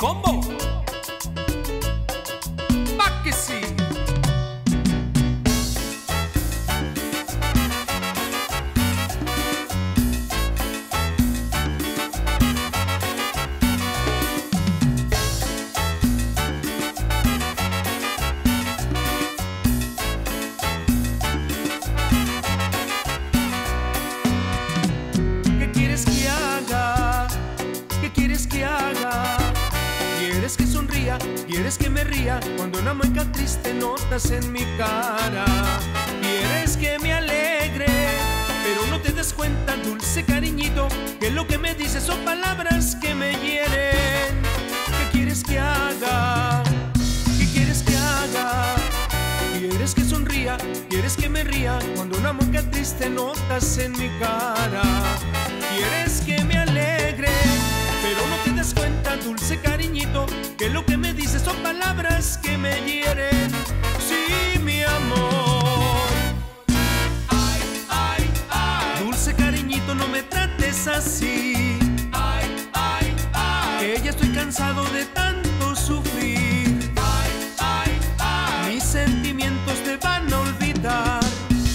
combo. ¿Quieres que me ría? Cuando una mueca triste notas en mi cara. ¿Quieres que me alegre? Pero no te des cuenta, dulce cariñito, que lo que me dices son palabras que me hieren. ¿Qué quieres que haga? ¿Qué quieres que haga? ¿Quieres que sonría? ¿Quieres que me ría? Cuando una mueca triste notas en mi cara. ¿Quieres que palabras que me hieren. Sí, mi amor. Ay, ay, ay. Dulce cariñito, no me trates así. Ay, ay, ay. Que ya estoy cansado de tanto sufrir. Ay, ay, ay. Mis sentimientos te van a olvidar.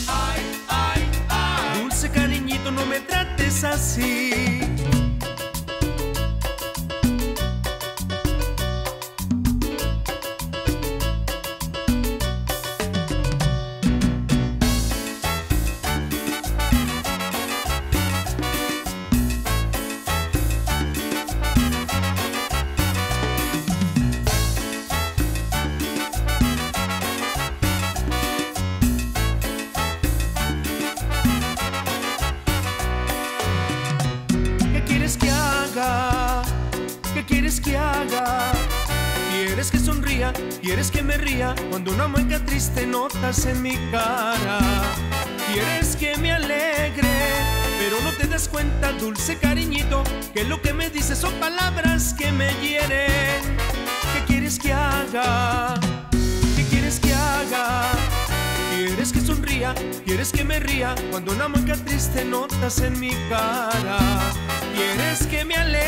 Ay, ay, ay. Dulce cariñito, no me trates así. Quieres que haga? ¿Quieres que sonría? ¿Quieres que me ría? Cuando una mueca triste notas en mi cara. ¿Quieres que me alegre? Pero no te das cuenta, dulce cariñito, que lo que me dices son palabras que me hieren. ¿Qué quieres que haga? ¿Qué quieres que haga? ¿Quieres que sonría? ¿Quieres que me ría? Cuando una mueca triste notas en mi cara. ¿Quieres que me alegre?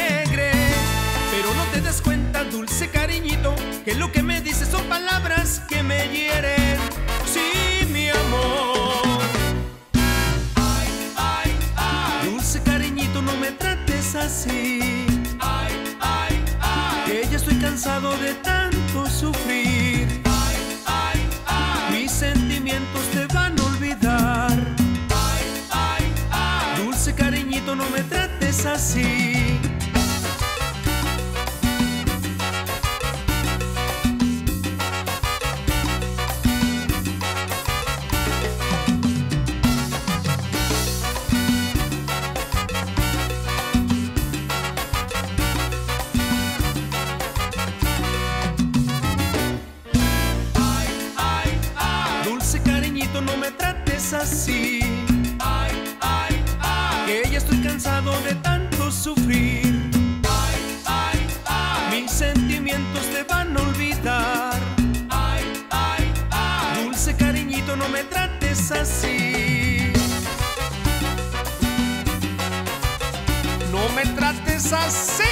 Dulce cariñito, que lo que me dices son palabras que me hieren. Sí, mi amor. Ay, ay, ay. Dulce cariñito, no me trates así. Ay, ay, ay. Que ya estoy cansado de tanto sufrir. Ay, ay, ay. Mis sentimientos te van a olvidar. Ay, ay, ay. Dulce cariñito, no me trates así. Trates así. Ay, ay, ay. Que ya estoy cansado de tanto sufrir. Ay, ay, ay. Mis sentimientos te van a olvidar. Ay, ay, ay. Dulce cariñito, no me trates así. No me trates así.